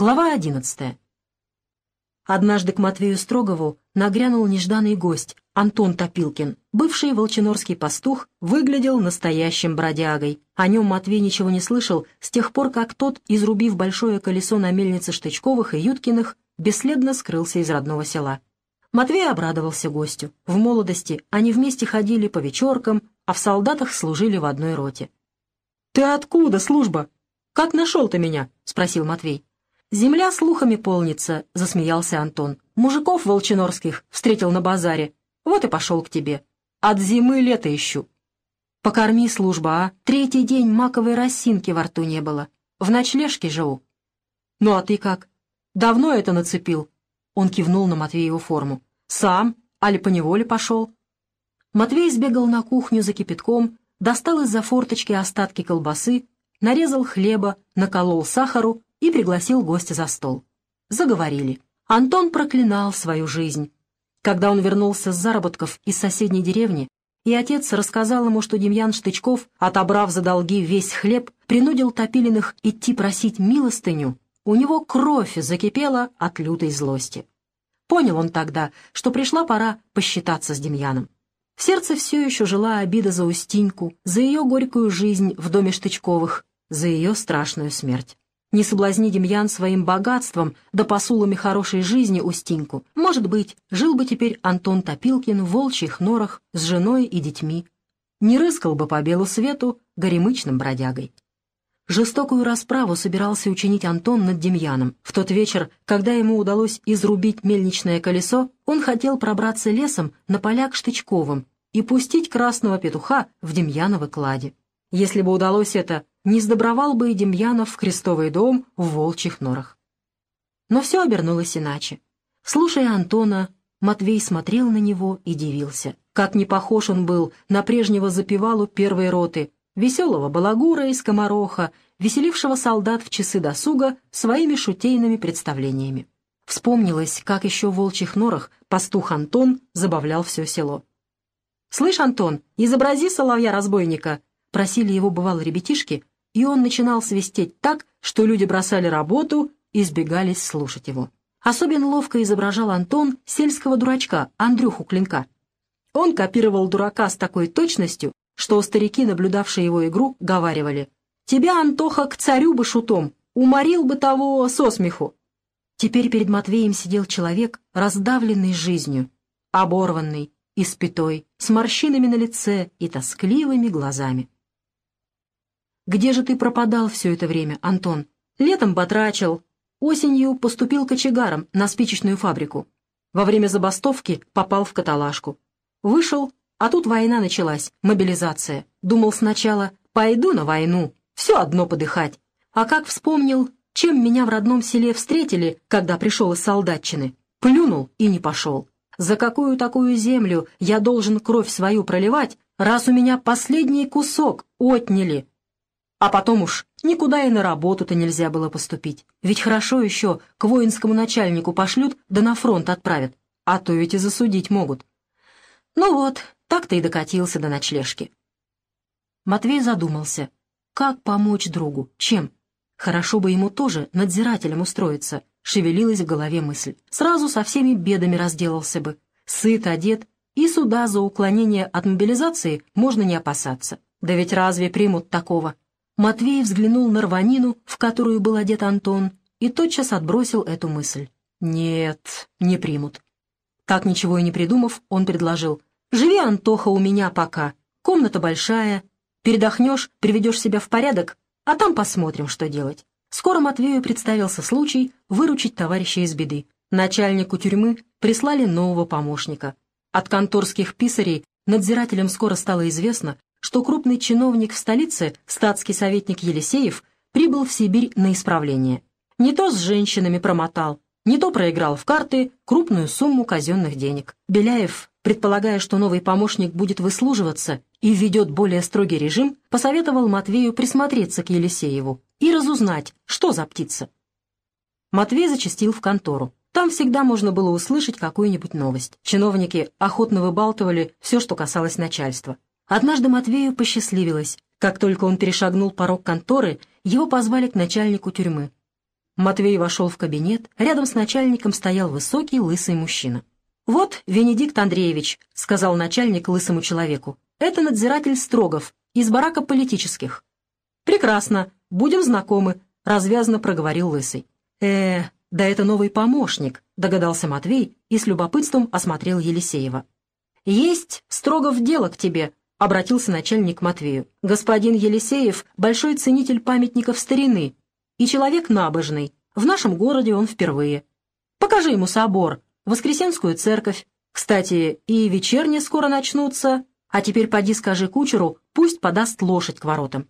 Глава одиннадцатая. Однажды к Матвею Строгову нагрянул нежданный гость, Антон Топилкин. Бывший волчинорский пастух выглядел настоящим бродягой. О нем Матвей ничего не слышал с тех пор, как тот, изрубив большое колесо на мельнице Штычковых и Юткиных, бесследно скрылся из родного села. Матвей обрадовался гостю. В молодости они вместе ходили по вечеркам, а в солдатах служили в одной роте. «Ты откуда, служба? Как нашел ты меня?» — спросил Матвей. «Земля слухами полнится», — засмеялся Антон. «Мужиков волчинорских встретил на базаре. Вот и пошел к тебе. От зимы лето ищу». «Покорми, служба, а? Третий день маковой росинки во рту не было. В ночлежке живу». «Ну а ты как? Давно это нацепил?» Он кивнул на Матвееву форму. «Сам? Али поневоле пошел?» Матвей сбегал на кухню за кипятком, достал из-за форточки остатки колбасы, нарезал хлеба, наколол сахару и пригласил гостя за стол. Заговорили. Антон проклинал свою жизнь. Когда он вернулся с заработков из соседней деревни, и отец рассказал ему, что Демьян Штычков, отобрав за долги весь хлеб, принудил Топилиных идти просить милостыню, у него кровь закипела от лютой злости. Понял он тогда, что пришла пора посчитаться с Демьяном. В сердце все еще жила обида за Устиньку, за ее горькую жизнь в доме Штычковых, за ее страшную смерть. Не соблазни Демьян своим богатством да посулами хорошей жизни Устиньку. Может быть, жил бы теперь Антон Топилкин в волчьих норах с женой и детьми. Не рыскал бы по белу свету горемычным бродягой. Жестокую расправу собирался учинить Антон над Демьяном. В тот вечер, когда ему удалось изрубить мельничное колесо, он хотел пробраться лесом на поля к Штычковым и пустить красного петуха в Демьяновы кладе. Если бы удалось это, не сдобровал бы и Демьянов в крестовый дом в волчьих норах. Но все обернулось иначе. Слушая Антона, Матвей смотрел на него и дивился. Как не похож он был на прежнего запевалу первой роты, веселого балагура из комароха, веселившего солдат в часы досуга своими шутейными представлениями. Вспомнилось, как еще в волчьих норах пастух Антон забавлял все село. «Слышь, Антон, изобрази соловья-разбойника!» Просили его бывало ребятишки, и он начинал свистеть так, что люди бросали работу и сбегались слушать его. Особенно ловко изображал Антон сельского дурачка Андрюху Клинка. Он копировал дурака с такой точностью, что старики, наблюдавшие его игру, говаривали «Тебя, Антоха, к царю бы шутом, уморил бы того со смеху». Теперь перед Матвеем сидел человек, раздавленный жизнью, оборванный, испятой, с морщинами на лице и тоскливыми глазами. Где же ты пропадал все это время, Антон? Летом потрачил, осенью поступил кочегаром на спичечную фабрику. Во время забастовки попал в каталажку. Вышел, а тут война началась, мобилизация. Думал сначала, пойду на войну, все одно подыхать. А как вспомнил, чем меня в родном селе встретили, когда пришел из солдатчины, плюнул и не пошел. За какую такую землю я должен кровь свою проливать, раз у меня последний кусок отняли, а потом уж никуда и на работу-то нельзя было поступить. Ведь хорошо еще к воинскому начальнику пошлют, да на фронт отправят. А то ведь и засудить могут. Ну вот, так-то и докатился до ночлежки. Матвей задумался. Как помочь другу? Чем? Хорошо бы ему тоже надзирателем устроиться. Шевелилась в голове мысль. Сразу со всеми бедами разделался бы. Сыт, одет, и суда за уклонение от мобилизации можно не опасаться. Да ведь разве примут такого? Матвей взглянул на рванину, в которую был одет Антон, и тотчас отбросил эту мысль. «Нет, не примут». Так ничего и не придумав, он предложил. «Живи, Антоха, у меня пока. Комната большая. Передохнешь, приведешь себя в порядок, а там посмотрим, что делать». Скоро Матвею представился случай выручить товарища из беды. Начальнику тюрьмы прислали нового помощника. От конторских писарей надзирателям скоро стало известно, что крупный чиновник в столице, статский советник Елисеев, прибыл в Сибирь на исправление. Не то с женщинами промотал, не то проиграл в карты крупную сумму казенных денег. Беляев, предполагая, что новый помощник будет выслуживаться и введет более строгий режим, посоветовал Матвею присмотреться к Елисееву и разузнать, что за птица. Матвей зачастил в контору. Там всегда можно было услышать какую-нибудь новость. Чиновники охотно выбалтывали все, что касалось начальства. Однажды Матвею посчастливилось. Как только он перешагнул порог конторы, его позвали к начальнику тюрьмы. Матвей вошел в кабинет, рядом с начальником стоял высокий лысый мужчина. «Вот, Венедикт Андреевич», — сказал начальник лысому человеку, — «это надзиратель Строгов, из барака политических». «Прекрасно, будем знакомы», — развязно проговорил лысый. э да это новый помощник», — догадался Матвей и с любопытством осмотрел Елисеева. «Есть, Строгов, дело к тебе», — обратился начальник к Матвею. «Господин Елисеев — большой ценитель памятников старины, и человек набожный. В нашем городе он впервые. Покажи ему собор, Воскресенскую церковь. Кстати, и вечерние скоро начнутся. А теперь поди скажи кучеру, пусть подаст лошадь к воротам».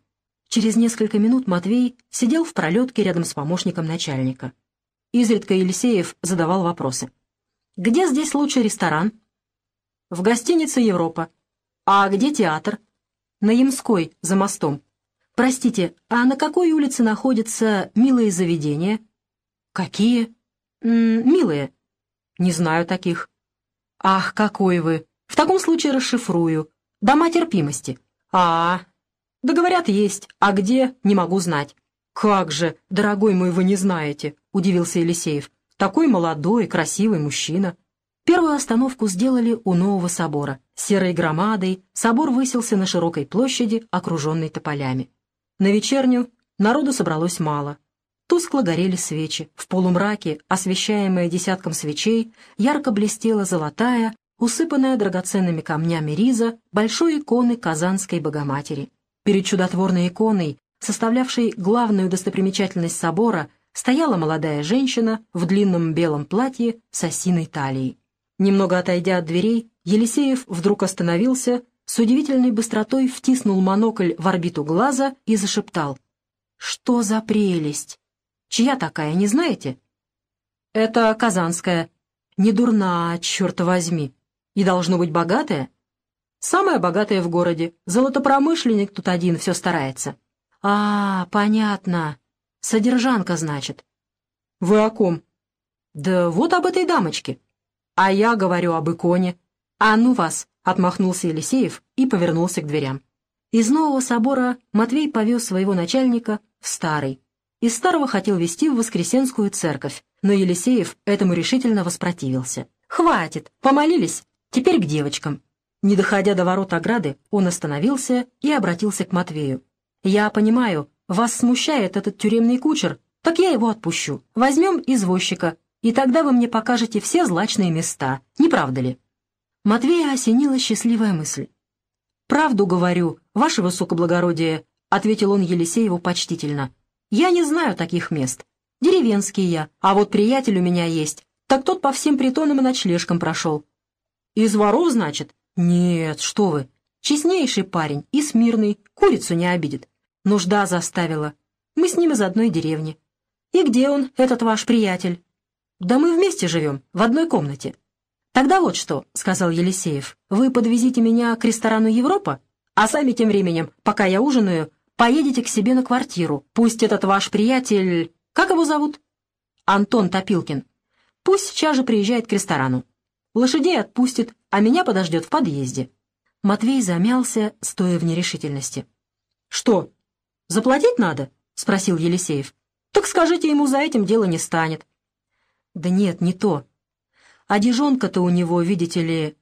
Через несколько минут Матвей сидел в пролетке рядом с помощником начальника. Изредка Елисеев задавал вопросы. «Где здесь лучший ресторан?» «В гостинице «Европа». «А где театр?» «На Ямской, за мостом». «Простите, а на какой улице находятся милые заведения?» «Какие?» М -м, «Милые». «Не знаю таких». «Ах, какой вы! В таком случае расшифрую. Дома терпимости». «А, -а. да говорят, есть. А где, не могу знать». «Как же, дорогой мой, вы не знаете», — удивился Елисеев. «Такой молодой, красивый мужчина». Первую остановку сделали у нового собора. Серой громадой собор высился на широкой площади, окруженной тополями. На вечерню народу собралось мало. Тускло горели свечи. В полумраке, освещаемая десятком свечей, ярко блестела золотая, усыпанная драгоценными камнями риза большой иконы Казанской Богоматери. Перед чудотворной иконой, составлявшей главную достопримечательность собора, стояла молодая женщина в длинном белом платье с осиной талией. Немного отойдя от дверей, Елисеев вдруг остановился с удивительной быстротой втиснул монокль в орбиту глаза и зашептал. «Что за прелесть! Чья такая, не знаете?» «Это казанская. Не дурна, черт возьми. И должно быть богатая?» «Самая богатая в городе. Золотопромышленник тут один все старается». «А, понятно. Содержанка, значит». «Вы о ком?» «Да вот об этой дамочке. А я говорю об иконе. А ну вас, Отмахнулся Елисеев и повернулся к дверям. Из нового собора Матвей повез своего начальника в старый. Из старого хотел вести в Воскресенскую церковь, но Елисеев этому решительно воспротивился. «Хватит, помолились, теперь к девочкам». Не доходя до ворот ограды, он остановился и обратился к Матвею. «Я понимаю, вас смущает этот тюремный кучер, так я его отпущу. Возьмем извозчика, и тогда вы мне покажете все злачные места, не правда ли?» Матвея осенила счастливая мысль. «Правду говорю, ваше высокоблагородие», — ответил он Елисееву почтительно. «Я не знаю таких мест. Деревенский я, а вот приятель у меня есть. Так тот по всем притонам и ночлежкам прошел». «Из воров, значит?» «Нет, что вы. Честнейший парень и смирный, курицу не обидит. Нужда заставила. Мы с ним из одной деревни». «И где он, этот ваш приятель?» «Да мы вместе живем, в одной комнате». «Тогда вот что», — сказал Елисеев, — «вы подвезите меня к ресторану «Европа», а сами тем временем, пока я ужинаю, поедете к себе на квартиру. Пусть этот ваш приятель... Как его зовут?» «Антон Топилкин. Пусть сейчас же приезжает к ресторану. Лошадей отпустит, а меня подождет в подъезде». Матвей замялся, стоя в нерешительности. «Что, заплатить надо?» — спросил Елисеев. «Так скажите ему, за этим дело не станет». «Да нет, не то. Одежонка-то у него, видите ли...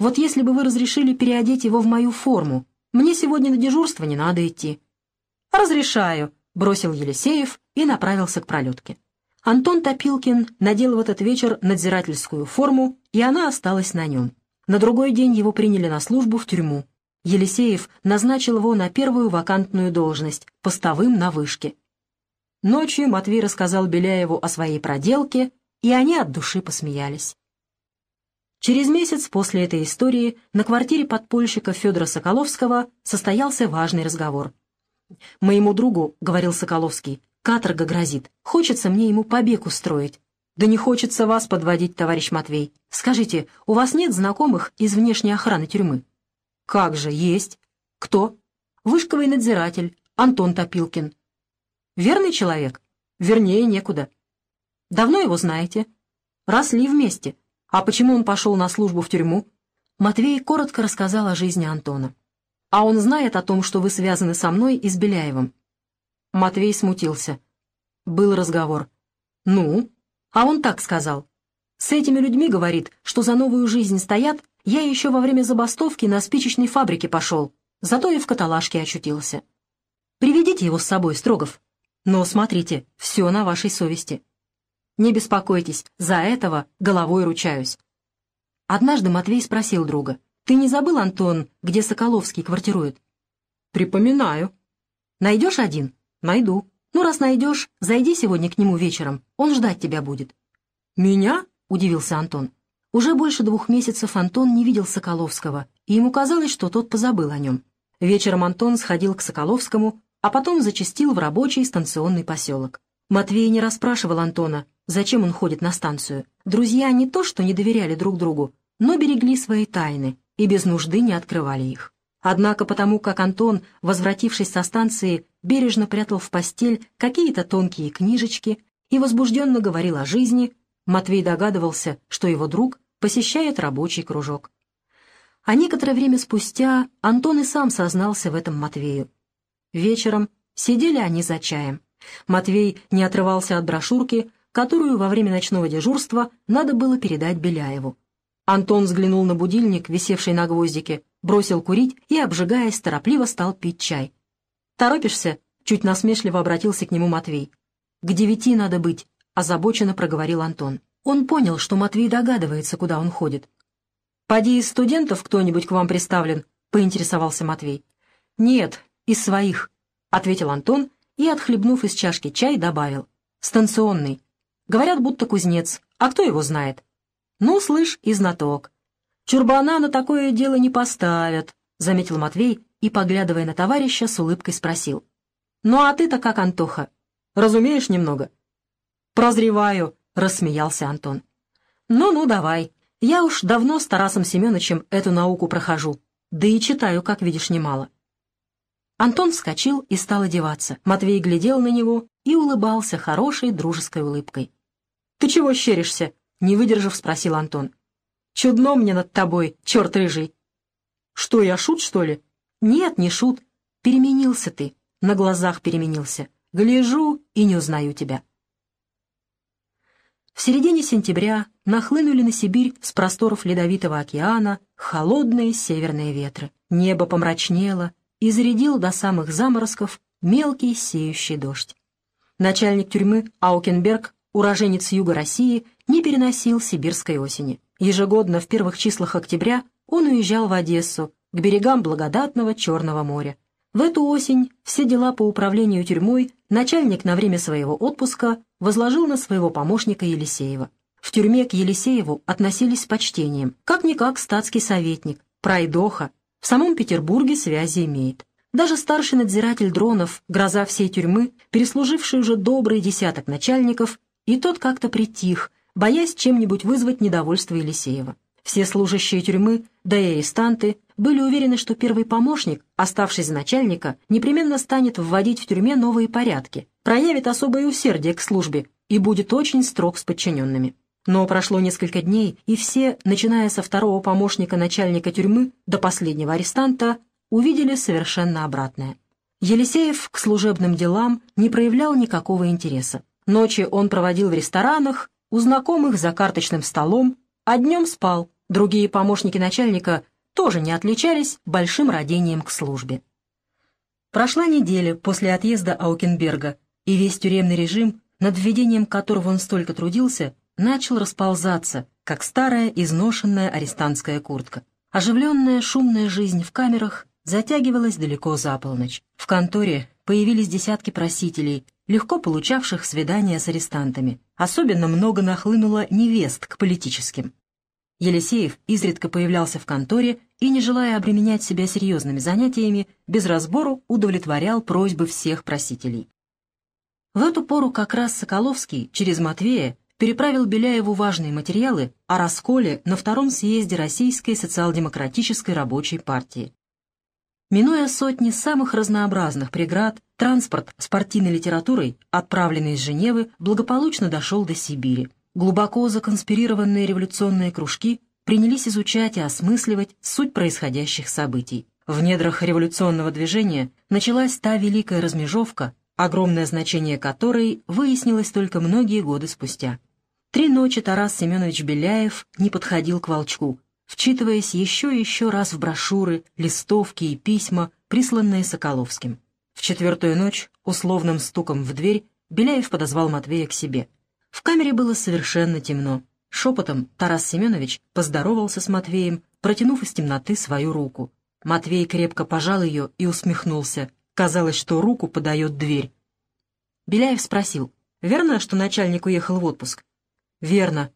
Вот если бы вы разрешили переодеть его в мою форму, мне сегодня на дежурство не надо идти». «Разрешаю», — бросил Елисеев и направился к пролетке. Антон Топилкин надел в этот вечер надзирательскую форму, и она осталась на нем. На другой день его приняли на службу в тюрьму. Елисеев назначил его на первую вакантную должность, постовым на вышке. Ночью Матвей рассказал Беляеву о своей проделке, и они от души посмеялись. Через месяц после этой истории на квартире подпольщика Федора Соколовского состоялся важный разговор. «Моему другу, — говорил Соколовский, — каторга грозит. Хочется мне ему побег устроить. Да не хочется вас подводить, товарищ Матвей. Скажите, у вас нет знакомых из внешней охраны тюрьмы?» «Как же, есть. Кто?» «Вышковый надзиратель, Антон Топилкин». «Верный человек?» «Вернее, некуда». «Давно его знаете?» «Росли вместе». А почему он пошел на службу в тюрьму? Матвей коротко рассказал о жизни Антона. А он знает о том, что вы связаны со мной и с Беляевым. Матвей смутился. Был разговор. «Ну?» А он так сказал. «С этими людьми, — говорит, — что за новую жизнь стоят, я еще во время забастовки на спичечной фабрике пошел, зато и в каталажке очутился. Приведите его с собой, Строгов. Но смотрите, все на вашей совести. Не беспокойтесь, за этого головой ручаюсь». Однажды Матвей спросил друга, «Ты не забыл, Антон, где Соколовский квартирует?» «Припоминаю». «Найдешь один?» «Найду». «Ну, раз найдешь, зайди сегодня к нему вечером, он ждать тебя будет». «Меня?» — удивился Антон. Уже больше двух месяцев Антон не видел Соколовского, и ему казалось, что тот позабыл о нем. Вечером Антон сходил к Соколовскому, а потом зачастил в рабочий станционный поселок. Матвей не расспрашивал Антона, зачем он ходит на станцию. Друзья не то что не доверяли друг другу, но берегли свои тайны и без нужды не открывали их. Однако потому, как Антон, возвратившись со станции, бережно прятал в постель какие-то тонкие книжечки и возбужденно говорил о жизни, Матвей догадывался, что его друг посещает рабочий кружок. А некоторое время спустя Антон и сам сознался в этом Матвею. Вечером сидели они за чаем. Матвей не отрывался от брошюрки, которую во время ночного дежурства надо было передать Беляеву. Антон взглянул на будильник, висевший на гвоздике, бросил курить и, обжигаясь, торопливо стал пить чай. «Торопишься?» — чуть насмешливо обратился к нему Матвей. «К девяти надо быть», — озабоченно проговорил Антон. Он понял, что Матвей догадывается, куда он ходит. «Поди из студентов кто-нибудь к вам приставлен?» — поинтересовался Матвей. «Нет, из своих», — ответил Антон и, отхлебнув из чашки чай, добавил. «Станционный. Говорят, будто кузнец. А кто его знает?» «Ну, слышь, и знаток. Чурбана на такое дело не поставят», — заметил Матвей и, поглядывая на товарища, с улыбкой спросил. «Ну а ты-то как, Антоха? Разумеешь немного?» «Прозреваю», — рассмеялся Антон. «Ну-ну, давай. Я уж давно с Тарасом Семеновичем эту науку прохожу. Да и читаю, как видишь, немало». Антон вскочил и стал одеваться. Матвей глядел на него и улыбался хорошей дружеской улыбкой. «Ты чего щеришься?» — не выдержав, спросил Антон. «Чудно мне над тобой, черт рыжий». «Что, я шут, что ли?» «Нет, не шут. Переменился ты. На глазах переменился. Гляжу и не узнаю тебя». В середине сентября нахлынули на Сибирь с просторов Ледовитого океана холодные северные ветры. Небо помрачнело и зарядил до самых заморозков мелкий сеющий дождь. Начальник тюрьмы Аукенберг, уроженец юга России, не переносил сибирской осени. Ежегодно в первых числах октября он уезжал в Одессу, к берегам благодатного Черного моря. В эту осень все дела по управлению тюрьмой начальник на время своего отпуска возложил на своего помощника Елисеева. В тюрьме к Елисееву относились с почтением, как-никак статский советник, пройдоха, в самом Петербурге связи имеет. Даже старший надзиратель Дронов, гроза всей тюрьмы, переслуживший уже добрый десяток начальников, и тот как-то притих, боясь чем-нибудь вызвать недовольство Елисеева. Все служащие тюрьмы, да и арестанты, были уверены, что первый помощник, оставшись начальника, непременно станет вводить в тюрьме новые порядки, проявит особое усердие к службе и будет очень строг с подчиненными. Но прошло несколько дней, и все, начиная со второго помощника начальника тюрьмы до последнего арестанта, увидели совершенно обратное. Елисеев к служебным делам не проявлял никакого интереса. Ночи он проводил в ресторанах, у знакомых за карточным столом, а днем спал. Другие помощники начальника тоже не отличались большим родением к службе. Прошла неделя после отъезда Аукенберга, и весь тюремный режим, над введением которого он столько трудился, начал расползаться, как старая изношенная арестантская куртка. Оживленная шумная жизнь в камерах затягивалась далеко за полночь. В конторе появились десятки просителей, легко получавших свидания с арестантами. Особенно много нахлынуло невест к политическим. Елисеев изредка появлялся в конторе и, не желая обременять себя серьезными занятиями, без разбору удовлетворял просьбы всех просителей. В эту пору как раз Соколовский через Матвея переправил Беляеву важные материалы о расколе на Втором съезде Российской социал-демократической рабочей партии. Минуя сотни самых разнообразных преград, транспорт с партийной литературой, отправленный из Женевы, благополучно дошел до Сибири. Глубоко законспирированные революционные кружки принялись изучать и осмысливать суть происходящих событий. В недрах революционного движения началась та великая размежевка, огромное значение которой выяснилось только многие годы спустя. Три ночи Тарас Семенович Беляев не подходил к Волчку, вчитываясь еще и еще раз в брошюры, листовки и письма, присланные Соколовским. В четвертую ночь, условным стуком в дверь, Беляев подозвал Матвея к себе. В камере было совершенно темно. Шепотом Тарас Семенович поздоровался с Матвеем, протянув из темноты свою руку. Матвей крепко пожал ее и усмехнулся. Казалось, что руку подает дверь. Беляев спросил, «Верно, что начальник уехал в отпуск?» «Верно.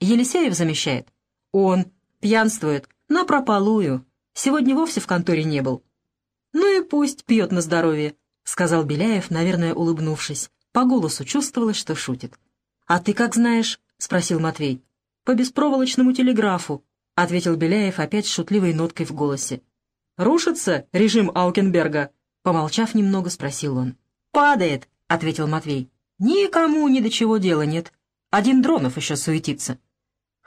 Елисеев замещает?» «Он. Пьянствует. На прополую. Сегодня вовсе в конторе не был». «Ну и пусть пьет на здоровье», — сказал Беляев, наверное, улыбнувшись. По голосу чувствовалось, что шутит. «А ты как знаешь?» — спросил Матвей. «По беспроволочному телеграфу», — ответил Беляев опять с шутливой ноткой в голосе. «Рушится режим Аукенберга?» Помолчав немного, спросил он. «Падает», — ответил Матвей. «Никому ни до чего дела нет. Один Дронов еще суетится».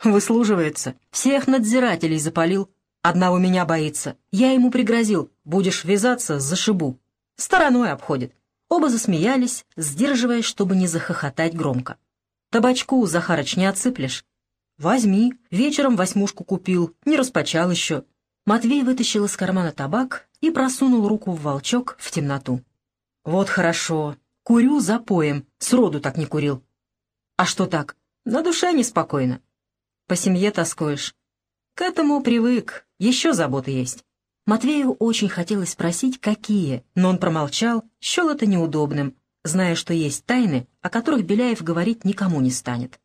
«Выслуживается. Всех надзирателей запалил. Одного меня боится. Я ему пригрозил. Будешь вязаться, зашибу. Стороной обходит». Оба засмеялись, сдерживаясь, чтобы не захохотать громко. Табачку, Захарыч, не отсыплешь? Возьми. Вечером восьмушку купил, не распачал еще. Матвей вытащил из кармана табак и просунул руку в волчок в темноту. Вот хорошо. Курю за поем. Сроду так не курил. А что так? На душе неспокойно. По семье тоскуешь. К этому привык. Еще заботы есть. Матвею очень хотелось спросить, какие, но он промолчал, счел это неудобным, зная, что есть тайны, о которых Беляев говорить никому не станет.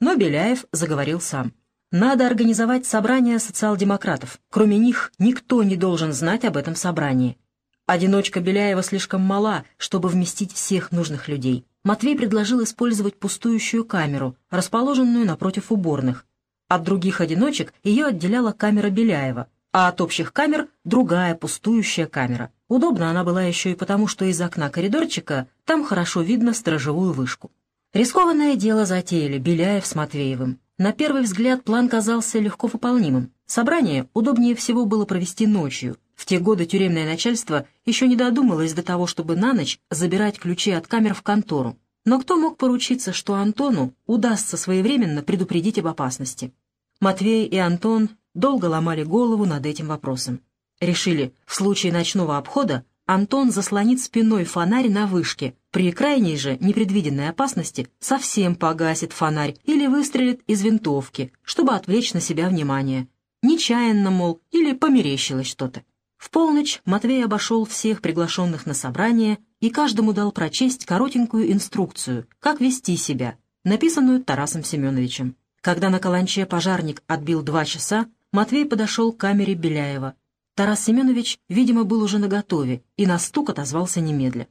Но Беляев заговорил сам. «Надо организовать собрание социал-демократов. Кроме них никто не должен знать об этом собрании. Одиночка Беляева слишком мала, чтобы вместить всех нужных людей. Матвей предложил использовать пустующую камеру, расположенную напротив уборных. От других одиночек ее отделяла камера Беляева, а от общих камер — другая пустующая камера. Удобно она была еще и потому, что из окна коридорчика там хорошо видно сторожевую вышку. Рискованное дело затеяли Беляев с Матвеевым. На первый взгляд план казался легко выполнимым. Собрание удобнее всего было провести ночью. В те годы тюремное начальство еще не додумалось до того, чтобы на ночь забирать ключи от камер в контору. Но кто мог поручиться, что Антону удастся своевременно предупредить об опасности? Матвей и Антон долго ломали голову над этим вопросом. Решили, в случае ночного обхода Антон заслонит спиной фонарь на вышке, при крайней же непредвиденной опасности совсем погасит фонарь или выстрелит из винтовки, чтобы отвлечь на себя внимание. Нечаянно, мол, или померещилось что-то. В полночь Матвей обошел всех приглашенных на собрание и каждому дал прочесть коротенькую инструкцию, как вести себя, написанную Тарасом Семеновичем. Когда на каланче пожарник отбил два часа, Матвей подошел к камере Беляева, Тарас Семенович, видимо, был уже наготове и на стук отозвался немедля.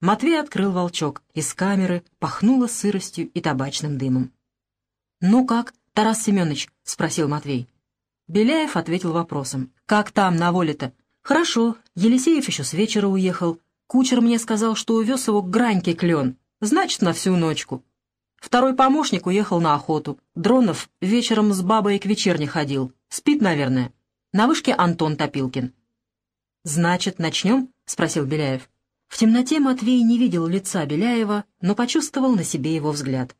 Матвей открыл волчок. Из камеры пахнуло сыростью и табачным дымом. «Ну как, Тарас Семенович?» — спросил Матвей. Беляев ответил вопросом. «Как там, на воле-то?» «Хорошо. Елисеев еще с вечера уехал. Кучер мне сказал, что увез его к Граньке клен. Значит, на всю ночку. Второй помощник уехал на охоту. Дронов вечером с бабой к вечерне ходил. Спит, наверное. На вышке Антон Топилкин. «Значит, начнем?» — спросил Беляев. В темноте Матвей не видел лица Беляева, но почувствовал на себе его взгляд.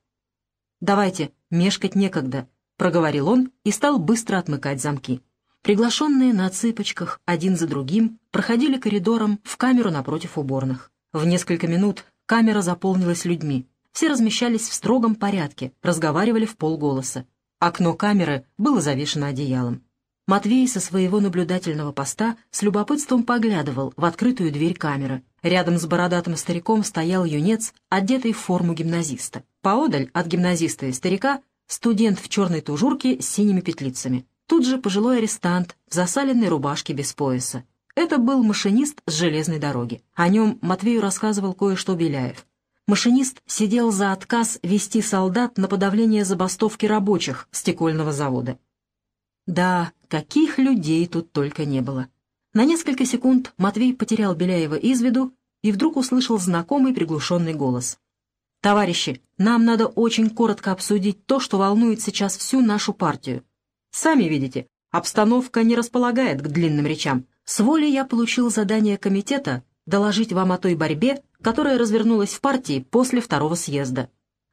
«Давайте, мешкать некогда», — проговорил он и стал быстро отмыкать замки. Приглашенные на цыпочках один за другим проходили коридором в камеру напротив уборных. В несколько минут камера заполнилась людьми. Все размещались в строгом порядке, разговаривали в полголоса. Окно камеры было завешено одеялом. Матвей со своего наблюдательного поста с любопытством поглядывал в открытую дверь камеры. Рядом с бородатым стариком стоял юнец, одетый в форму гимназиста. Поодаль от гимназиста и старика студент в черной тужурке с синими петлицами. Тут же пожилой арестант в засаленной рубашке без пояса. Это был машинист с железной дороги. О нем Матвею рассказывал кое-что Беляев. Машинист сидел за отказ вести солдат на подавление забастовки рабочих стекольного завода. Да, каких людей тут только не было. На несколько секунд Матвей потерял Беляева из виду и вдруг услышал знакомый приглушенный голос. «Товарищи, нам надо очень коротко обсудить то, что волнует сейчас всю нашу партию. Сами видите, обстановка не располагает к длинным речам. С волей я получил задание комитета доложить вам о той борьбе, которая развернулась в партии после второго съезда.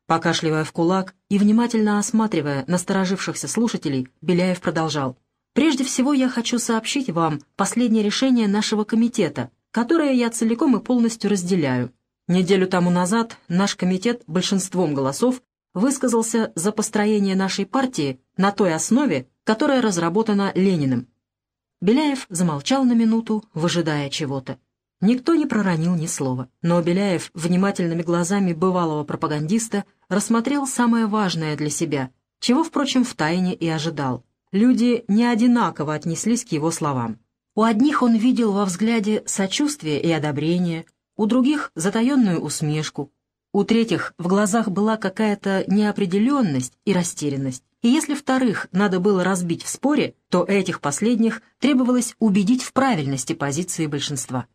Покашливая в кулак и внимательно осматривая насторожившихся слушателей, Беляев продолжал. «Прежде всего я хочу сообщить вам последнее решение нашего комитета, которое я целиком и полностью разделяю. Неделю тому назад наш комитет большинством голосов высказался за построение нашей партии на той основе, которая разработана Лениным. Беляев замолчал на минуту, выжидая чего-то. Никто не проронил ни слова, но Беляев внимательными глазами бывалого пропагандиста рассмотрел самое важное для себя, чего, впрочем, втайне и ожидал. Люди не одинаково отнеслись к его словам. У одних он видел во взгляде сочувствие и одобрение, у других — затаенную усмешку, у третьих в глазах была какая-то неопределенность и растерянность. И если вторых надо было разбить в споре, то этих последних требовалось убедить в правильности позиции большинства.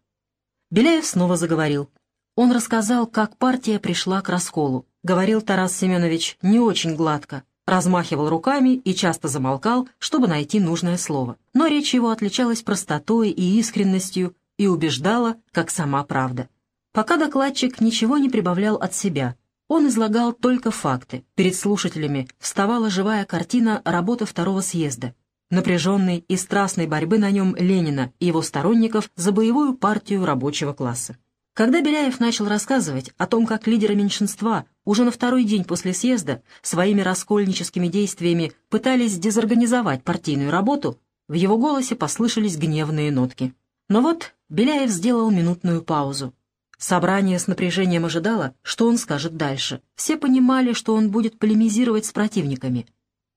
Беляев снова заговорил. Он рассказал, как партия пришла к расколу. Говорил Тарас Семенович не очень гладко, размахивал руками и часто замолкал, чтобы найти нужное слово. Но речь его отличалась простотой и искренностью и убеждала, как сама правда. Пока докладчик ничего не прибавлял от себя, он излагал только факты. Перед слушателями вставала живая картина работы второго съезда, напряженной и страстной борьбы на нем Ленина и его сторонников за боевую партию рабочего класса. Когда Беляев начал рассказывать о том, как лидеры меньшинства уже на второй день после съезда своими раскольническими действиями пытались дезорганизовать партийную работу, в его голосе послышались гневные нотки. Но вот Беляев сделал минутную паузу, Собрание с напряжением ожидало, что он скажет дальше. Все понимали, что он будет полемизировать с противниками.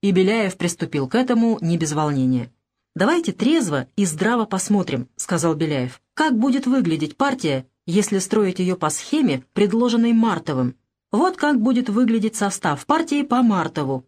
И Беляев приступил к этому не без волнения. «Давайте трезво и здраво посмотрим», — сказал Беляев, «как будет выглядеть партия, если строить ее по схеме, предложенной Мартовым. Вот как будет выглядеть состав партии по Мартову».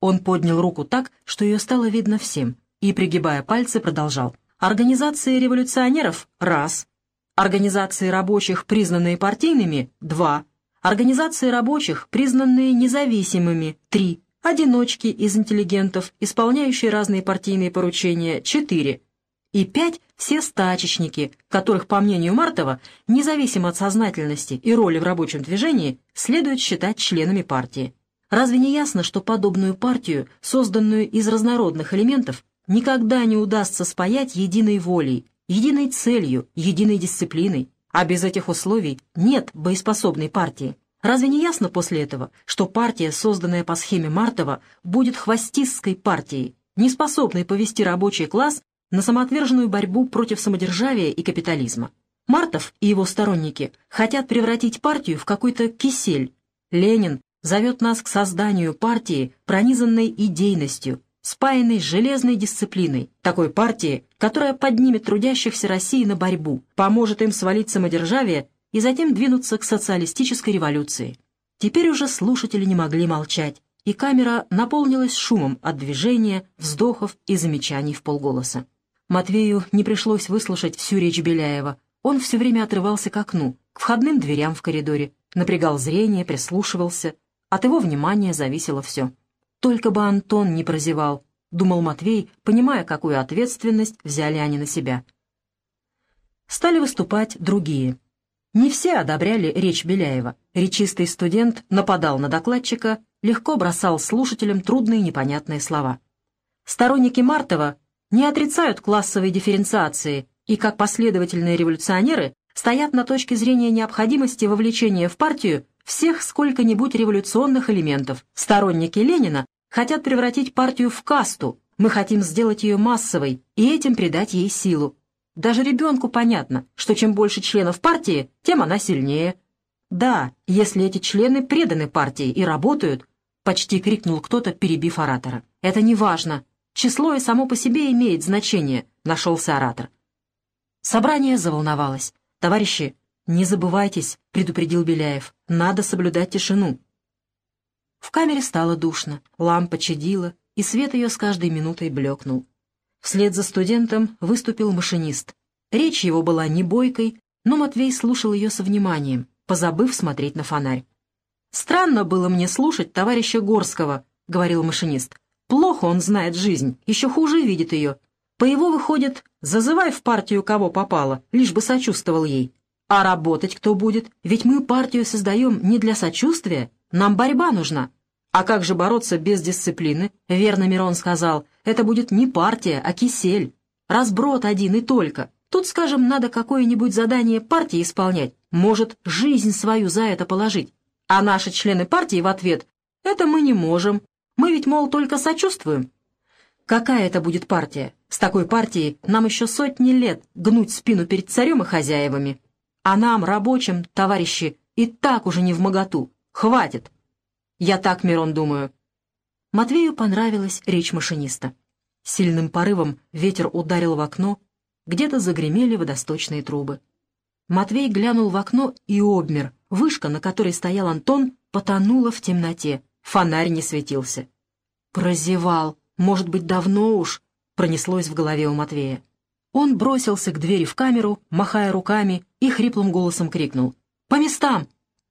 Он поднял руку так, что ее стало видно всем, и, пригибая пальцы, продолжал. «Организация революционеров — раз, Организации рабочих, признанные партийными – 2. Организации рабочих, признанные независимыми – 3. Одиночки из интеллигентов, исполняющие разные партийные поручения – 4. И 5. Все стачечники, которых, по мнению Мартова, независимо от сознательности и роли в рабочем движении, следует считать членами партии. Разве не ясно, что подобную партию, созданную из разнородных элементов, никогда не удастся спаять единой волей, единой целью, единой дисциплиной, а без этих условий нет боеспособной партии. Разве не ясно после этого, что партия, созданная по схеме Мартова, будет хвостистской партией, не способной повести рабочий класс на самоотверженную борьбу против самодержавия и капитализма? Мартов и его сторонники хотят превратить партию в какой-то кисель. Ленин зовет нас к созданию партии, пронизанной идейностью, спаянной с железной дисциплиной, такой партии, которая поднимет трудящихся России на борьбу, поможет им свалить самодержавие и затем двинуться к социалистической революции. Теперь уже слушатели не могли молчать, и камера наполнилась шумом от движения, вздохов и замечаний в полголоса. Матвею не пришлось выслушать всю речь Беляева. Он все время отрывался к окну, к входным дверям в коридоре, напрягал зрение, прислушивался. От его внимания зависело все. Только бы Антон не прозевал, думал Матвей, понимая, какую ответственность взяли они на себя. Стали выступать другие. Не все одобряли речь Беляева. Речистый студент нападал на докладчика, легко бросал слушателям трудные непонятные слова. Сторонники Мартова не отрицают классовой дифференциации и, как последовательные революционеры, стоят на точке зрения необходимости вовлечения в партию всех сколько-нибудь революционных элементов. Сторонники Ленина хотят превратить партию в касту, мы хотим сделать ее массовой и этим придать ей силу. Даже ребенку понятно, что чем больше членов партии, тем она сильнее. Да, если эти члены преданы партии и работают, почти крикнул кто-то, перебив оратора. Это не важно. Число и само по себе имеет значение, нашелся оратор. Собрание заволновалось. Товарищи, не забывайтесь, предупредил Беляев, надо соблюдать тишину. В камере стало душно, лампа чадила, и свет ее с каждой минутой блекнул. Вслед за студентом выступил машинист. Речь его была не бойкой, но Матвей слушал ее со вниманием, позабыв смотреть на фонарь. «Странно было мне слушать товарища Горского», — говорил машинист. «Плохо он знает жизнь, еще хуже видит ее. По его выходит, зазывай в партию кого попало, лишь бы сочувствовал ей. А работать кто будет? Ведь мы партию создаем не для сочувствия, нам борьба нужна. А как же бороться без дисциплины? Верно Мирон сказал, это будет не партия, а кисель. Разброд один и только. Тут, скажем, надо какое-нибудь задание партии исполнять, может, жизнь свою за это положить. А наши члены партии в ответ «это мы не можем, мы ведь, мол, только сочувствуем». Какая это будет партия? С такой партией нам еще сотни лет гнуть спину перед царем и хозяевами. А нам, рабочим, товарищи, и так уже не в моготу. Хватит. Я так, Мирон, думаю. Матвею понравилась речь машиниста. Сильным порывом ветер ударил в окно, где-то загремели водосточные трубы. Матвей глянул в окно и обмер. Вышка, на которой стоял Антон, потонула в темноте. Фонарь не светился. «Прозевал. Может быть, давно уж?» — пронеслось в голове у Матвея. Он бросился к двери в камеру, махая руками, и хриплым голосом крикнул. «По местам!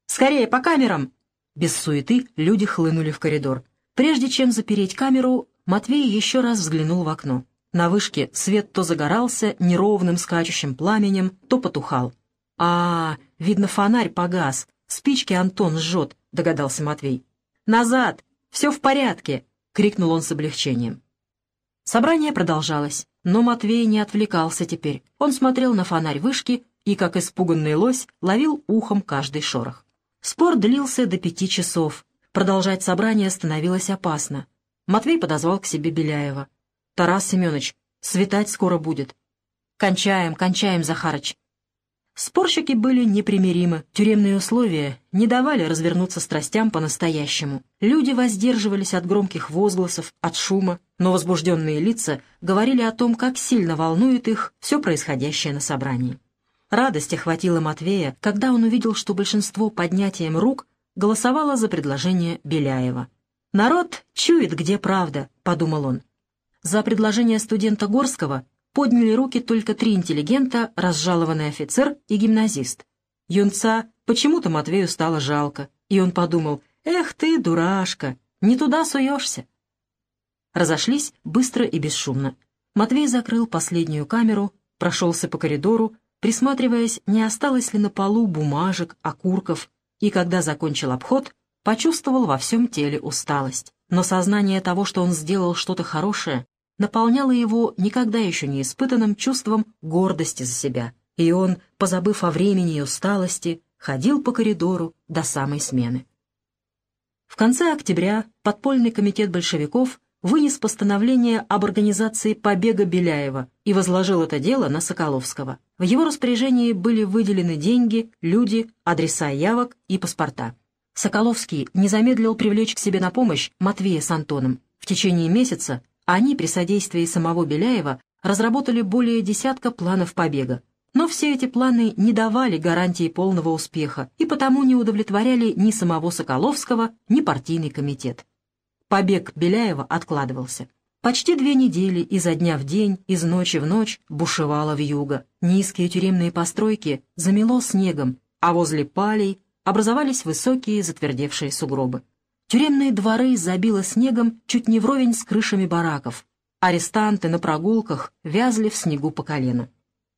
Скорее, по камерам!» Без суеты люди хлынули в коридор. Прежде чем запереть камеру, Матвей еще раз взглянул в окно. На вышке свет то загорался неровным скачущим пламенем, то потухал. «А, видно, фонарь погас. Спички Антон сжет», — догадался Матвей. «Назад! Все в порядке!» — крикнул он с облегчением. Собрание продолжалось, но Матвей не отвлекался теперь. Он смотрел на фонарь вышки и, как испуганный лось, ловил ухом каждый шорох. Спор длился до пяти часов. Продолжать собрание становилось опасно. Матвей подозвал к себе Беляева. «Тарас Семенович, светать скоро будет». «Кончаем, кончаем, Захарыч». Спорщики были непримиримы, тюремные условия не давали развернуться страстям по-настоящему. Люди воздерживались от громких возгласов, от шума, но возбужденные лица говорили о том, как сильно волнует их все происходящее на собрании. Радость охватила Матвея, когда он увидел, что большинство поднятием рук голосовало за предложение Беляева. «Народ чует, где правда», — подумал он. За предложение студента Горского подняли руки только три интеллигента, разжалованный офицер и гимназист. Юнца почему-то Матвею стало жалко, и он подумал, «Эх ты, дурашка, не туда суешься». Разошлись быстро и бесшумно. Матвей закрыл последнюю камеру, прошелся по коридору, присматриваясь, не осталось ли на полу бумажек, окурков, и когда закончил обход, почувствовал во всем теле усталость. Но сознание того, что он сделал что-то хорошее, наполняло его никогда еще не испытанным чувством гордости за себя, и он, позабыв о времени и усталости, ходил по коридору до самой смены. В конце октября подпольный комитет большевиков вынес постановление об организации побега Беляева и возложил это дело на Соколовского. В его распоряжении были выделены деньги, люди, адреса явок и паспорта. Соколовский не замедлил привлечь к себе на помощь Матвея с Антоном. В течение месяца они при содействии самого Беляева разработали более десятка планов побега. Но все эти планы не давали гарантии полного успеха и потому не удовлетворяли ни самого Соколовского, ни партийный комитет. Побег Беляева откладывался. Почти две недели изо дня в день, из ночи в ночь бушевала вьюга. Низкие тюремные постройки замело снегом, а возле палей образовались высокие затвердевшие сугробы. Тюремные дворы забило снегом чуть не вровень с крышами бараков. Арестанты на прогулках вязли в снегу по колено.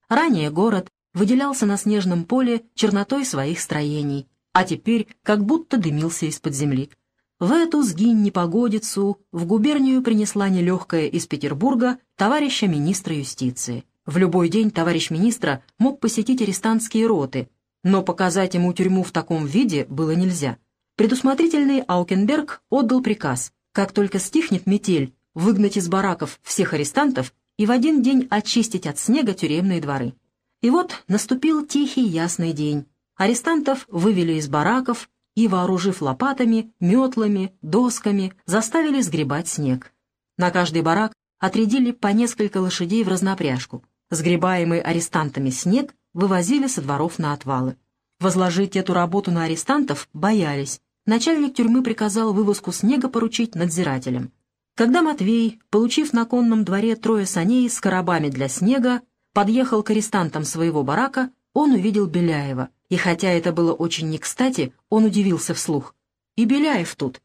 Ранее город выделялся на снежном поле чернотой своих строений, а теперь как будто дымился из-под земли. В эту сгинь непогодицу в губернию принесла нелегкая из Петербурга товарища министра юстиции. В любой день товарищ министра мог посетить арестантские роты, но показать ему тюрьму в таком виде было нельзя. Предусмотрительный Аукенберг отдал приказ, как только стихнет метель, выгнать из бараков всех арестантов и в один день очистить от снега тюремные дворы. И вот наступил тихий ясный день. Арестантов вывели из бараков, и, вооружив лопатами, метлами, досками, заставили сгребать снег. На каждый барак отрядили по несколько лошадей в разнопряжку. Сгребаемый арестантами снег вывозили со дворов на отвалы. Возложить эту работу на арестантов боялись. Начальник тюрьмы приказал вывозку снега поручить надзирателям. Когда Матвей, получив на конном дворе трое саней с коробами для снега, подъехал к арестантам своего барака, он увидел Беляева, и хотя это было очень не кстати, он удивился вслух. «И Беляев тут».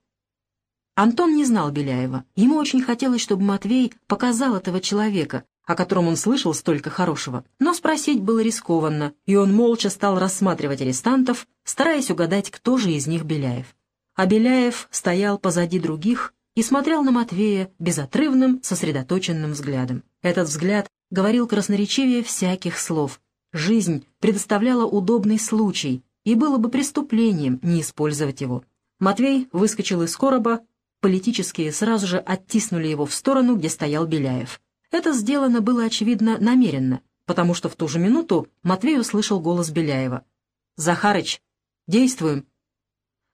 Антон не знал Беляева. Ему очень хотелось, чтобы Матвей показал этого человека, о котором он слышал столько хорошего. Но спросить было рискованно, и он молча стал рассматривать арестантов, стараясь угадать, кто же из них Беляев. А Беляев стоял позади других и смотрел на Матвея безотрывным, сосредоточенным взглядом. Этот взгляд говорил красноречивее всяких слов. Жизнь предоставляла удобный случай, и было бы преступлением не использовать его. Матвей выскочил из короба, политические сразу же оттиснули его в сторону, где стоял Беляев. Это сделано было, очевидно, намеренно, потому что в ту же минуту Матвей услышал голос Беляева. «Захарыч, действуем!»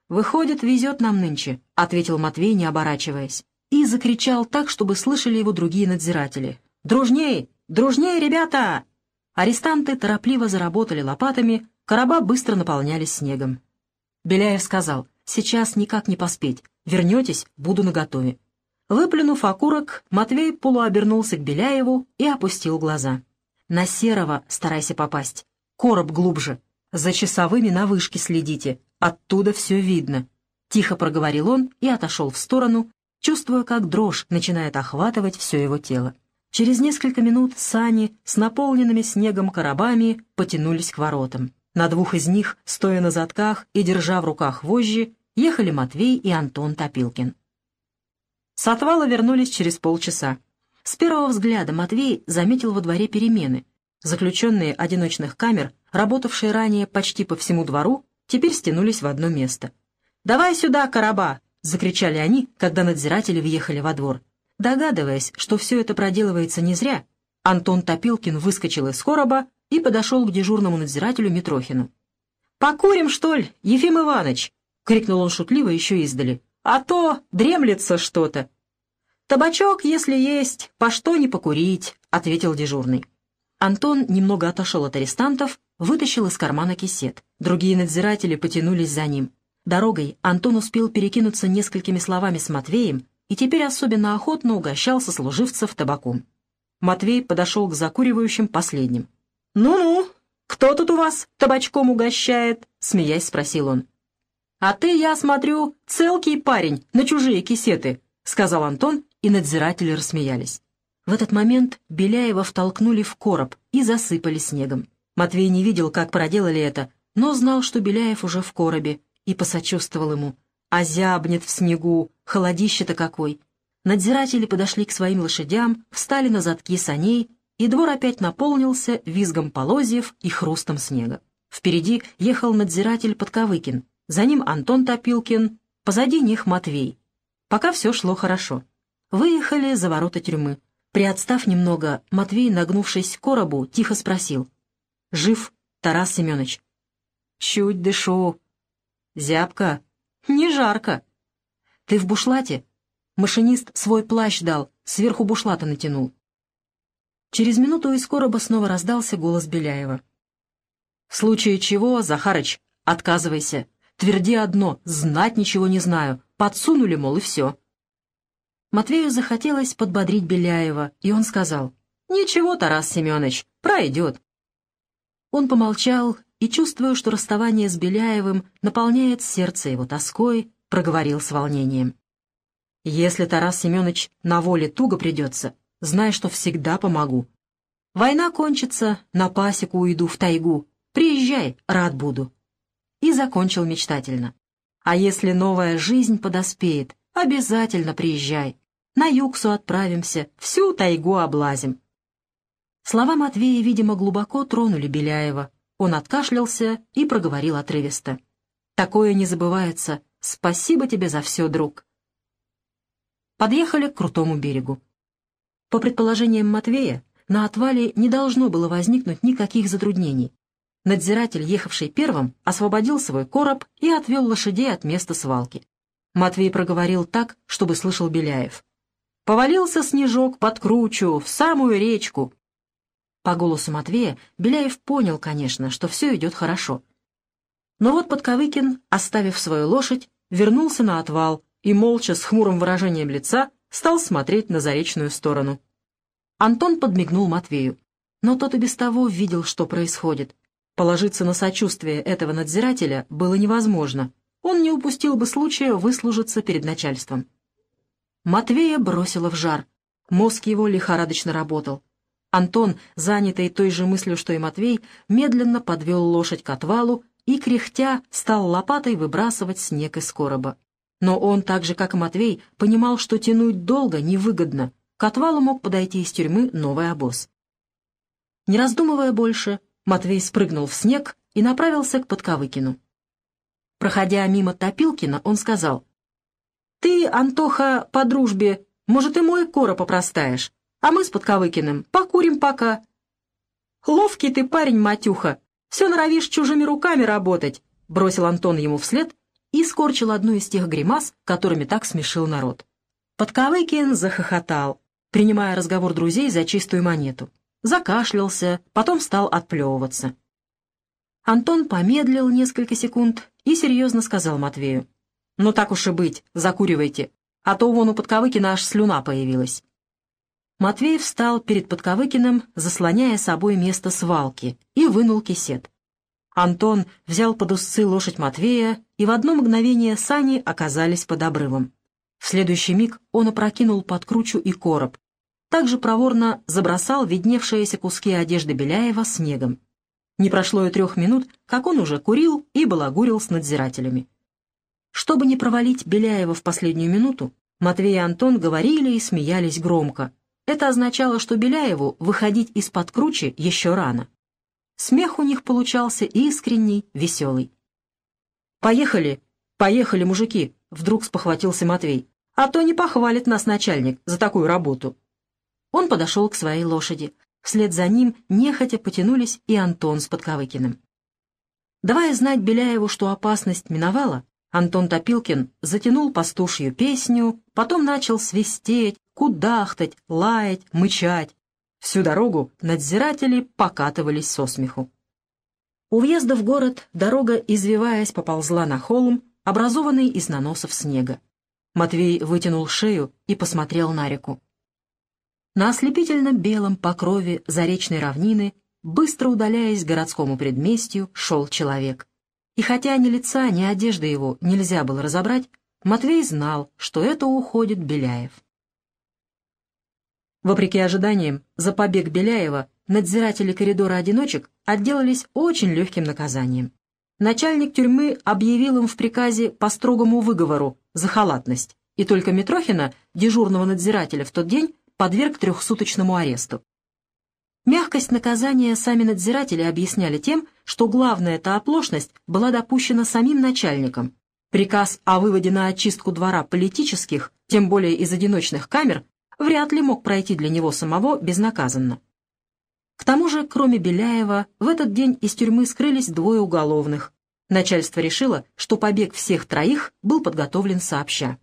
«Выходит, везет нам нынче», — ответил Матвей, не оборачиваясь. И закричал так, чтобы слышали его другие надзиратели. «Дружней! Дружней, ребята!» Арестанты торопливо заработали лопатами, короба быстро наполнялись снегом. Беляев сказал, «Сейчас никак не поспеть. Вернетесь, буду наготове». Выплюнув окурок, Матвей полуобернулся к Беляеву и опустил глаза. «На серого старайся попасть. Короб глубже. За часовыми на вышке следите. Оттуда все видно». Тихо проговорил он и отошел в сторону, чувствуя, как дрожь начинает охватывать все его тело. Через несколько минут сани с наполненными снегом коробами потянулись к воротам. На двух из них, стоя на задках и держа в руках вожжи, ехали Матвей и Антон Топилкин. С отвала вернулись через полчаса. С первого взгляда Матвей заметил во дворе перемены. Заключенные одиночных камер, работавшие ранее почти по всему двору, теперь стянулись в одно место. «Давай сюда, короба!» — закричали они, когда надзиратели въехали во двор. Догадываясь, что все это проделывается не зря, Антон Топилкин выскочил из короба и подошел к дежурному надзирателю Митрохину. «Покурим, что ли, Ефим Иванович?» — крикнул он шутливо еще издали. «А то дремлется что-то». «Табачок, если есть, по что не покурить», — ответил дежурный. Антон немного отошел от арестантов, вытащил из кармана кисет. Другие надзиратели потянулись за ним. Дорогой Антон успел перекинуться несколькими словами с Матвеем и теперь особенно охотно угощал сослуживцев табаком. Матвей подошел к закуривающим последним. «Ну-ну, кто тут у вас табачком угощает?» — смеясь спросил он. «А ты, я смотрю, целкий парень на чужие кисеты», — сказал Антон, и надзиратели рассмеялись. В этот момент Беляева втолкнули в короб и засыпали снегом. Матвей не видел, как проделали это, но знал, что Беляев уже в коробе, и посочувствовал ему. А зябнет в снегу, холодище-то какой. Надзиратели подошли к своим лошадям, встали на задки саней и двор опять наполнился визгом полозьев и хрустом снега. Впереди ехал надзиратель Подковыкин, за ним Антон Топилкин, позади них Матвей. Пока все шло хорошо. Выехали за ворота тюрьмы. Приотстав немного, Матвей, нагнувшись к коробу, тихо спросил. «Жив, Тарас Семенович?» «Чуть дышу». «Зябко?» «Не жарко». «Ты в бушлате?» Машинист свой плащ дал, сверху бушлата натянул. Через минуту из короба снова раздался голос Беляева. «В случае чего, Захарыч, отказывайся. Тверди одно, знать ничего не знаю. Подсунули, мол, и все». Матвею захотелось подбодрить Беляева, и он сказал, «Ничего, Тарас Семенович, пройдет». Он помолчал и, чувствуя, что расставание с Беляевым наполняет сердце его тоской, проговорил с волнением. «Если Тарас Семенович на воле туго придется, Знай, что всегда помогу. Война кончится, на пасеку уйду в тайгу. Приезжай, рад буду». И закончил мечтательно. «А если новая жизнь подоспеет, обязательно приезжай. На Юксу отправимся, всю тайгу облазим». Слова Матвея, видимо, глубоко тронули Беляева. Он откашлялся и проговорил отрывисто. «Такое не забывается. Спасибо тебе за все, друг». Подъехали к крутому берегу. По предположениям Матвея, на отвале не должно было возникнуть никаких затруднений. Надзиратель, ехавший первым, освободил свой короб и отвел лошадей от места свалки. Матвей проговорил так, чтобы слышал Беляев. «Повалился снежок под кручу, в самую речку». По голосу Матвея Беляев понял, конечно, что все идет хорошо. Но вот Подковыкин, оставив свою лошадь, вернулся на отвал и, молча, с хмурым выражением лица, стал смотреть на заречную сторону. Антон подмигнул Матвею, но тот и без того видел, что происходит. Положиться на сочувствие этого надзирателя было невозможно. Он не упустил бы случая выслужиться перед начальством. Матвея бросило в жар. Мозг его лихорадочно работал. Антон, занятый той же мыслью, что и Матвей, медленно подвел лошадь к отвалу и, кряхтя, стал лопатой выбрасывать снег из короба. Но он, так же как и Матвей, понимал, что тянуть долго невыгодно. К отвалу мог подойти из тюрьмы новый обоз. Не раздумывая больше, Матвей спрыгнул в снег и направился к Подковыкину. Проходя мимо Топилкина, он сказал, «Ты, Антоха, по дружбе, может, и мой короб опростаешь, а мы с Подковыкиным покурим пока». «Ловкий ты парень, Матюха, все норовишь чужими руками работать», бросил Антон ему вслед и скорчил одну из тех гримас, которыми так смешил народ. Подковыкин захохотал, принимая разговор друзей за чистую монету. Закашлялся, потом стал отплевываться. Антон помедлил несколько секунд и серьезно сказал Матвею. «Ну так уж и быть, закуривайте, а то вон у Подковыкина аж слюна появилась». Матвей встал перед Подковыкиным, заслоняя собой место свалки, и вынул кисет. Антон взял под узцы лошадь Матвея, и в одно мгновение сани оказались под обрывом. В следующий миг он опрокинул под кручу и короб. Также проворно забросал видневшиеся куски одежды Беляева снегом. Не прошло и трех минут, как он уже курил и балагурил с надзирателями. Чтобы не провалить Беляева в последнюю минуту, Матвей и Антон говорили и смеялись громко. Это означало, что Беляеву выходить из-под кручи еще рано. Смех у них получался искренний, веселый. «Поехали, поехали, мужики!» — вдруг спохватился Матвей. «А то не похвалит нас начальник за такую работу». Он подошел к своей лошади. Вслед за ним нехотя потянулись и Антон с Подковыкиным. Давая знать Беляеву, что опасность миновала, Антон Топилкин затянул пастушью песню, потом начал свистеть, кудахтать, лаять, мычать. Всю дорогу надзиратели покатывались со смеху. У въезда в город дорога, извиваясь, поползла на холм, образованный из наносов снега. Матвей вытянул шею и посмотрел на реку. На ослепительно-белом покрове заречной равнины, быстро удаляясь к городскому предместью, шел человек. И хотя ни лица, ни одежды его нельзя было разобрать, Матвей знал, что это уходит Беляев. Вопреки ожиданиям, за побег Беляева надзиратели коридора одиночек отделались очень легким наказанием. Начальник тюрьмы объявил им в приказе по строгому выговору за халатность, и только Митрохина, дежурного надзирателя в тот день, подверг трехсуточному аресту. Мягкость наказания сами надзиратели объясняли тем, что главная эта оплошность была допущена самим начальником. Приказ о выводе на очистку двора политических, тем более из одиночных камер, вряд ли мог пройти для него самого безнаказанно. К тому же, кроме Беляева, в этот день из тюрьмы скрылись двое уголовных. Начальство решило, что побег всех троих был подготовлен сообща.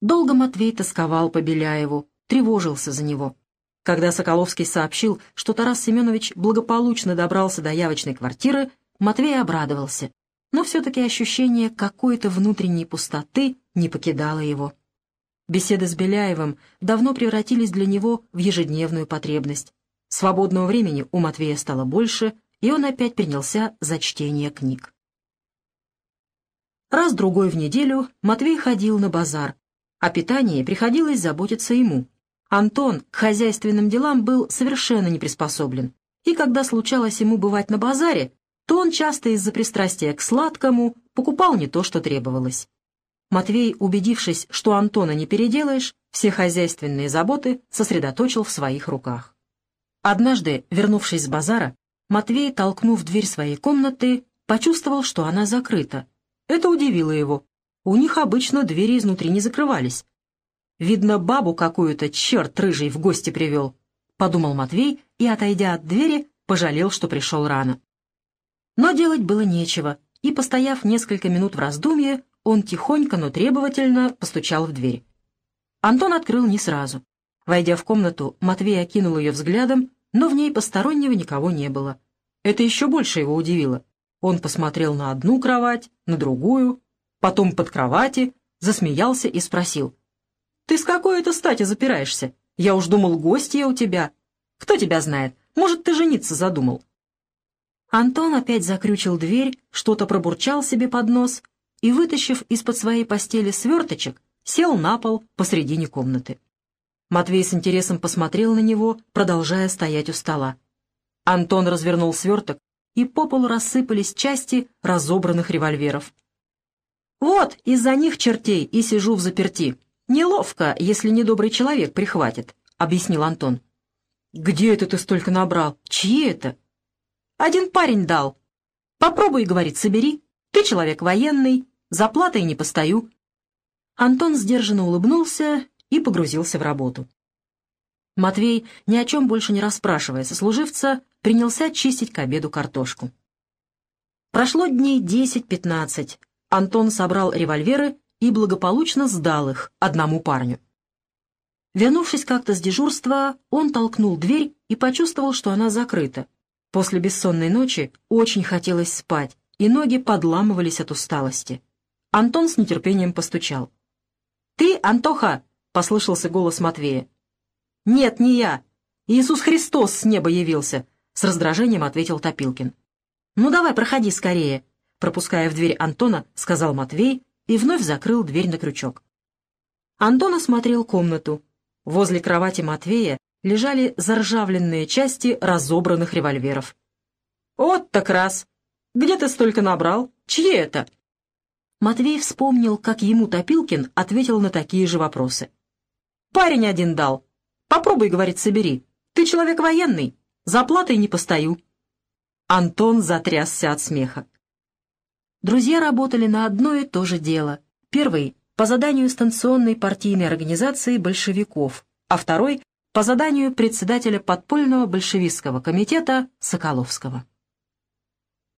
Долго Матвей тосковал по Беляеву, тревожился за него. Когда Соколовский сообщил, что Тарас Семенович благополучно добрался до явочной квартиры, Матвей обрадовался, но все-таки ощущение какой-то внутренней пустоты не покидало его. Беседы с Беляевым давно превратились для него в ежедневную потребность. Свободного времени у Матвея стало больше, и он опять принялся за чтение книг. Раз-другой в неделю Матвей ходил на базар, о питании приходилось заботиться ему. Антон к хозяйственным делам был совершенно не приспособлен, и когда случалось ему бывать на базаре, то он часто из-за пристрастия к сладкому покупал не то, что требовалось. Матвей, убедившись, что Антона не переделаешь, все хозяйственные заботы сосредоточил в своих руках. Однажды, вернувшись с базара, Матвей, толкнув дверь своей комнаты, почувствовал, что она закрыта. Это удивило его. У них обычно двери изнутри не закрывались. Видно, бабу какую-то черт рыжий в гости привел, — подумал Матвей и, отойдя от двери, пожалел, что пришел рано. Но делать было нечего, и, постояв несколько минут в раздумье, он тихонько, но требовательно постучал в дверь. Антон открыл не сразу. Войдя в комнату, Матвей окинул ее взглядом, но в ней постороннего никого не было. Это еще больше его удивило. Он посмотрел на одну кровать, на другую, потом под кровати, засмеялся и спросил. «Ты с какой это стати запираешься? Я уж думал, гостья у тебя. Кто тебя знает? Может, ты жениться задумал?» Антон опять закрючил дверь, что-то пробурчал себе под нос и, вытащив из-под своей постели сверточек, сел на пол посредине комнаты. Матвей с интересом посмотрел на него, продолжая стоять у стола. Антон развернул сверток, и по полу рассыпались части разобранных револьверов. «Вот, из-за них чертей и сижу в заперти. Неловко, если недобрый человек прихватит», — объяснил Антон. «Где это ты столько набрал? Чьи это?» «Один парень дал. Попробуй, — говорит, — собери. Ты человек военный, за платой не постою». Антон сдержанно улыбнулся и погрузился в работу. Матвей, ни о чем больше не расспрашивая сослуживца, принялся чистить к обеду картошку. Прошло дней десять-пятнадцать. Антон собрал револьверы и благополучно сдал их одному парню. Вернувшись как-то с дежурства, он толкнул дверь и почувствовал, что она закрыта. После бессонной ночи очень хотелось спать, и ноги подламывались от усталости. Антон с нетерпением постучал. «Ты, Антоха!» — послышался голос Матвея. «Нет, не я. Иисус Христос с неба явился», — с раздражением ответил Топилкин. «Ну давай, проходи скорее», — пропуская в дверь Антона, сказал Матвей и вновь закрыл дверь на крючок. Антон осмотрел комнату. Возле кровати Матвея лежали заржавленные части разобранных револьверов. «Вот так раз! Где ты столько набрал? Чьи это?» Матвей вспомнил, как ему Топилкин ответил на такие же вопросы. «Парень один дал. Попробуй, — говорит, — собери. Ты человек военный. За платой не постою». Антон затрясся от смеха. Друзья работали на одно и то же дело. Первый — по заданию станционной партийной организации большевиков, а второй — по заданию председателя подпольного большевистского комитета Соколовского.